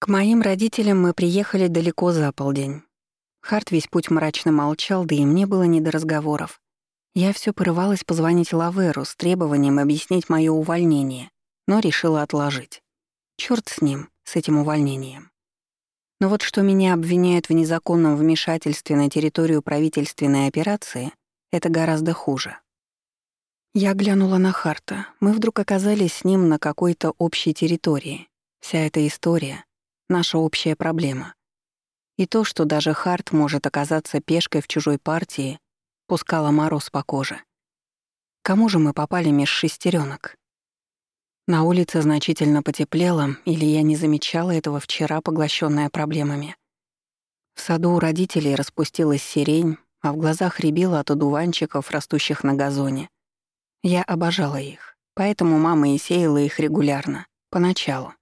К моим родителям мы приехали далеко за полдень. Харт весь путь мрачно молчал, да и мне было не до разговоров. Я все порывалась позвонить Лаверу с требованием объяснить мое увольнение, но решила отложить. Черт с ним, с этим увольнением. Но вот что меня обвиняют в незаконном вмешательстве на территорию правительственной операции, это гораздо хуже. Я глянула на Харта. Мы вдруг оказались с ним на какой-то общей территории. Вся эта история — наша общая проблема. И то, что даже Харт может оказаться пешкой в чужой партии, пускало мороз по коже. Кому же мы попали меж шестеренок? На улице значительно потеплело, или я не замечала этого вчера, поглощенная проблемами. В саду у родителей распустилась сирень, а в глазах рябило от одуванчиков, растущих на газоне. Я обожала их, поэтому мама и сеяла их регулярно, поначалу.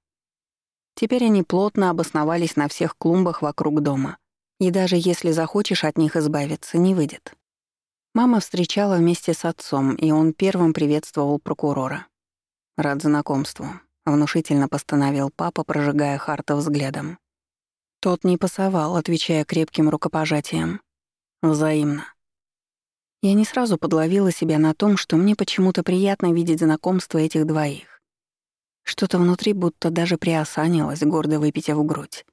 Теперь они плотно обосновались на всех клумбах вокруг дома, и даже если захочешь от них избавиться, не выйдет. Мама встречала вместе с отцом, и он первым приветствовал прокурора. «Рад знакомству», — внушительно постановил папа, прожигая Харта взглядом. Тот не пасовал, отвечая крепким рукопожатием. «Взаимно». Я не сразу подловила себя на том, что мне почему-то приятно видеть знакомство этих двоих. Что-то внутри будто даже приосанилось, гордо выпитив грудь.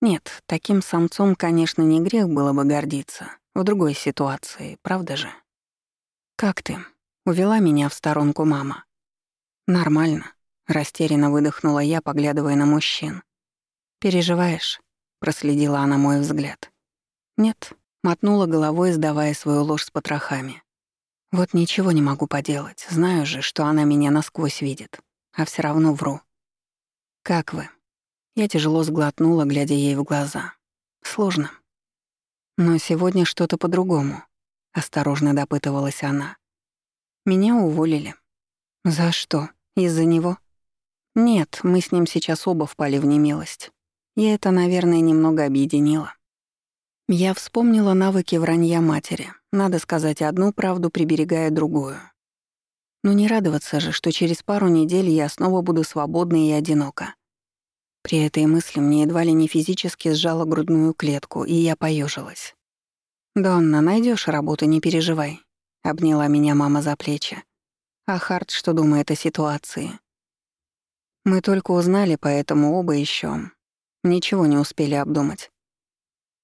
Нет, таким самцом, конечно, не грех было бы гордиться. В другой ситуации, правда же? «Как ты?» — увела меня в сторонку мама. «Нормально», — растерянно выдохнула я, поглядывая на мужчин. «Переживаешь?» — проследила она мой взгляд. «Нет», — мотнула головой, сдавая свою ложь с потрохами. «Вот ничего не могу поделать. Знаю же, что она меня насквозь видит. А все равно вру». «Как вы?» Я тяжело сглотнула, глядя ей в глаза. «Сложно». «Но сегодня что-то по-другому», — осторожно допытывалась она. «Меня уволили». «За что?» Из-за него? Нет, мы с ним сейчас оба впали в немилость. И это, наверное, немного объединило. Я вспомнила навыки вранья матери. Надо сказать одну правду, приберегая другую. Но не радоваться же, что через пару недель я снова буду свободна и одинока. При этой мысли мне едва ли не физически сжала грудную клетку, и я поежилась. «Донна, найдешь работу, не переживай», — обняла меня мама за плечи. А Харт что думает о ситуации? Мы только узнали, поэтому оба еще ничего не успели обдумать.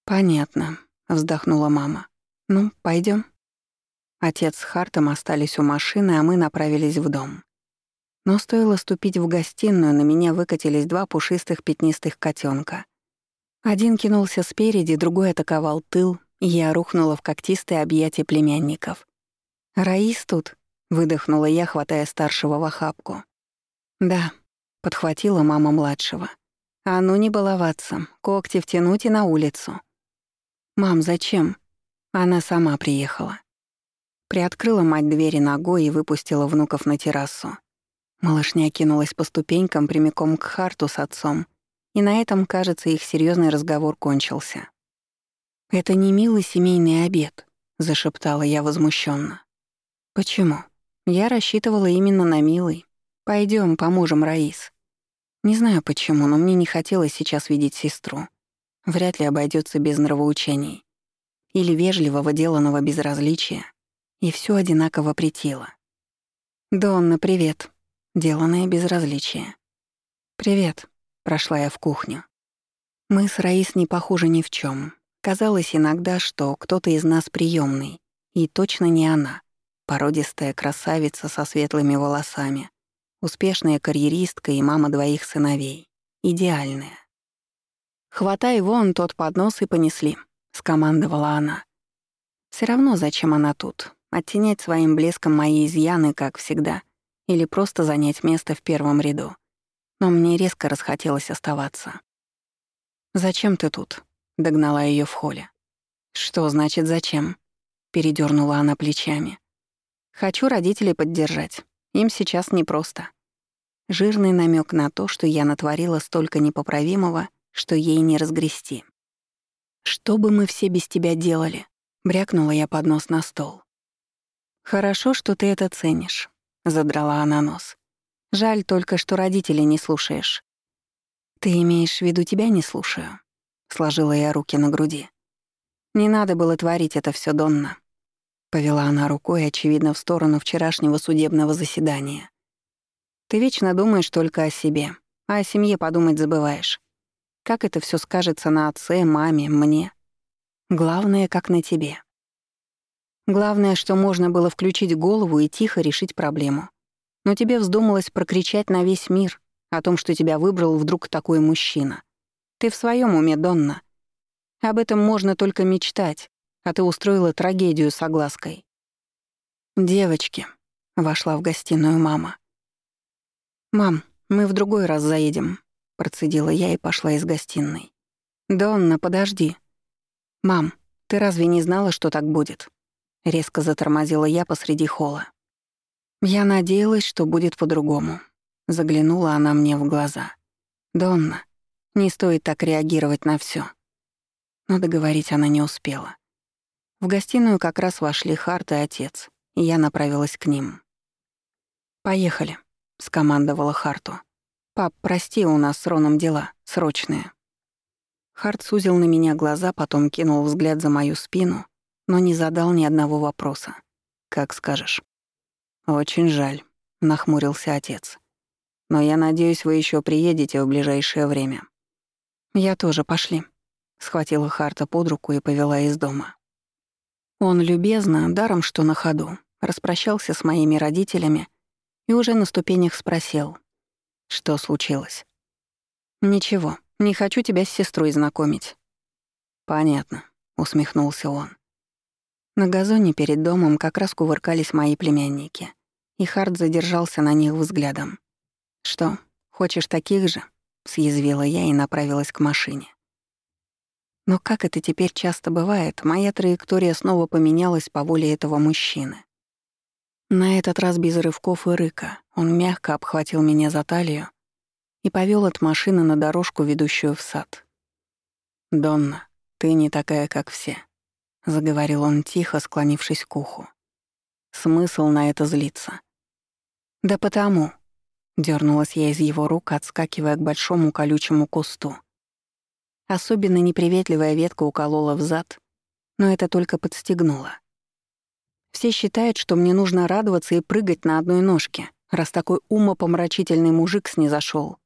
Понятно, вздохнула мама. Ну, пойдем. Отец с Хартом остались у машины, а мы направились в дом. Но стоило ступить в гостиную, на меня выкатились два пушистых пятнистых котенка. Один кинулся спереди, другой атаковал тыл, и я рухнула в когтистые объятия племянников. «Раис тут», Выдохнула я, хватая старшего в охапку. «Да», — подхватила мама младшего. «А ну не баловаться, когти втянуть и на улицу». «Мам, зачем?» Она сама приехала. Приоткрыла мать двери ногой и выпустила внуков на террасу. Малышня кинулась по ступенькам прямиком к Харту с отцом, и на этом, кажется, их серьезный разговор кончился. «Это не милый семейный обед», — зашептала я возмущенно. «Почему?» Я рассчитывала именно на милый. Пойдем, поможем, Раис. Не знаю почему, но мне не хотелось сейчас видеть сестру. Вряд ли обойдется без нравоучений. Или вежливого деланного безразличия. И все одинаково притило. «Донна, привет». Деланное безразличие. «Привет», — прошла я в кухню. Мы с Раис не похожи ни в чем. Казалось иногда, что кто-то из нас приемный, и точно не она. Породистая красавица со светлыми волосами, успешная карьеристка и мама двоих сыновей. Идеальная. «Хватай вон тот поднос и понесли», — скомандовала она. Все равно, зачем она тут? Оттенять своим блеском мои изъяны, как всегда, или просто занять место в первом ряду. Но мне резко расхотелось оставаться. «Зачем ты тут?» — догнала ее в холле. «Что значит «зачем»?» — передернула она плечами. Хочу родителей поддержать. Им сейчас непросто. Жирный намек на то, что я натворила столько непоправимого, что ей не разгрести. «Что бы мы все без тебя делали?» — брякнула я под нос на стол. «Хорошо, что ты это ценишь», — задрала она нос. «Жаль только, что родителей не слушаешь». «Ты имеешь в виду, тебя не слушаю?» Сложила я руки на груди. «Не надо было творить это все, Донна». Повела она рукой, очевидно, в сторону вчерашнего судебного заседания. «Ты вечно думаешь только о себе, а о семье подумать забываешь. Как это все скажется на отце, маме, мне? Главное, как на тебе. Главное, что можно было включить голову и тихо решить проблему. Но тебе вздумалось прокричать на весь мир о том, что тебя выбрал вдруг такой мужчина. Ты в своем уме, Донна. Об этом можно только мечтать, а ты устроила трагедию с оглаской. «Девочки», — вошла в гостиную мама. «Мам, мы в другой раз заедем процедила я и пошла из гостиной. «Донна, подожди». «Мам, ты разве не знала, что так будет?» Резко затормозила я посреди холла. Я надеялась, что будет по-другому. Заглянула она мне в глаза. «Донна, не стоит так реагировать на все. Но договорить она не успела. В гостиную как раз вошли Харт и отец, и я направилась к ним. «Поехали», — скомандовала Харту. «Пап, прости, у нас с Роном дела, срочные». Харт сузил на меня глаза, потом кинул взгляд за мою спину, но не задал ни одного вопроса. «Как скажешь». «Очень жаль», — нахмурился отец. «Но я надеюсь, вы еще приедете в ближайшее время». «Я тоже, пошли», — схватила Харта под руку и повела из дома. Он любезно, даром что на ходу, распрощался с моими родителями и уже на ступенях спросил, что случилось? Ничего, не хочу тебя с сестрой знакомить. Понятно, усмехнулся он. На газоне перед домом как раз кувыркались мои племянники, и Харт задержался на них взглядом. «Что, хочешь таких же?» — съязвила я и направилась к машине. Но как это теперь часто бывает, моя траектория снова поменялась по воле этого мужчины. На этот раз без рывков и рыка. Он мягко обхватил меня за талию и повел от машины на дорожку, ведущую в сад. «Донна, ты не такая, как все», — заговорил он тихо, склонившись к уху. «Смысл на это злиться?» «Да потому», — дернулась я из его рук, отскакивая к большому колючему кусту. Особенно неприветливая ветка уколола в зад, но это только подстегнуло. Все считают, что мне нужно радоваться и прыгать на одной ножке, раз такой умопомрачительный мужик снизошёл.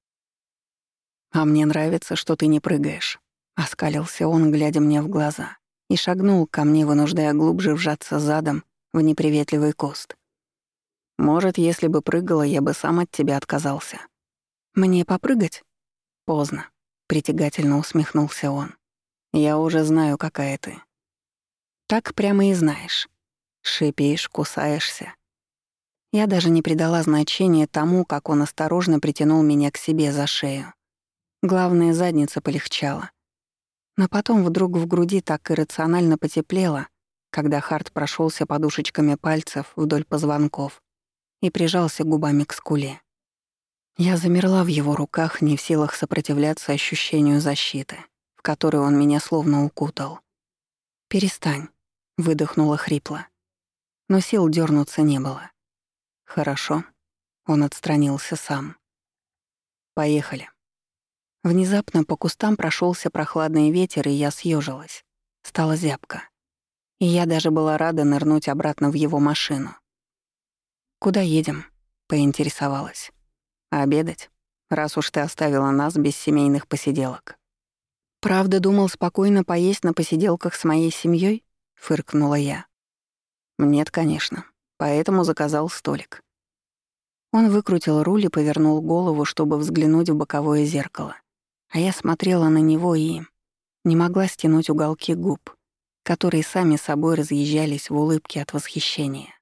«А мне нравится, что ты не прыгаешь», — оскалился он, глядя мне в глаза, и шагнул ко мне, вынуждая глубже вжаться задом в неприветливый куст. «Может, если бы прыгала, я бы сам от тебя отказался». «Мне попрыгать?» «Поздно», — притягательно усмехнулся он. «Я уже знаю, какая ты». «Так прямо и знаешь». Шипишь, кусаешься. Я даже не придала значения тому, как он осторожно притянул меня к себе за шею. Главное, задница полегчала. Но потом вдруг в груди так иррационально потеплело, когда Харт прошелся подушечками пальцев вдоль позвонков и прижался губами к скуле. Я замерла в его руках, не в силах сопротивляться ощущению защиты, в которую он меня словно укутал. «Перестань», — выдохнула хрипло но сил дернуться не было. «Хорошо». Он отстранился сам. «Поехали». Внезапно по кустам прошелся прохладный ветер, и я съежилась. Стала зябко. И я даже была рада нырнуть обратно в его машину. «Куда едем?» — поинтересовалась. «Обедать, раз уж ты оставила нас без семейных посиделок». «Правда, думал спокойно поесть на посиделках с моей семьей? фыркнула я. «Нет, конечно. Поэтому заказал столик». Он выкрутил руль и повернул голову, чтобы взглянуть в боковое зеркало. А я смотрела на него и... не могла стянуть уголки губ, которые сами собой разъезжались в улыбке от восхищения.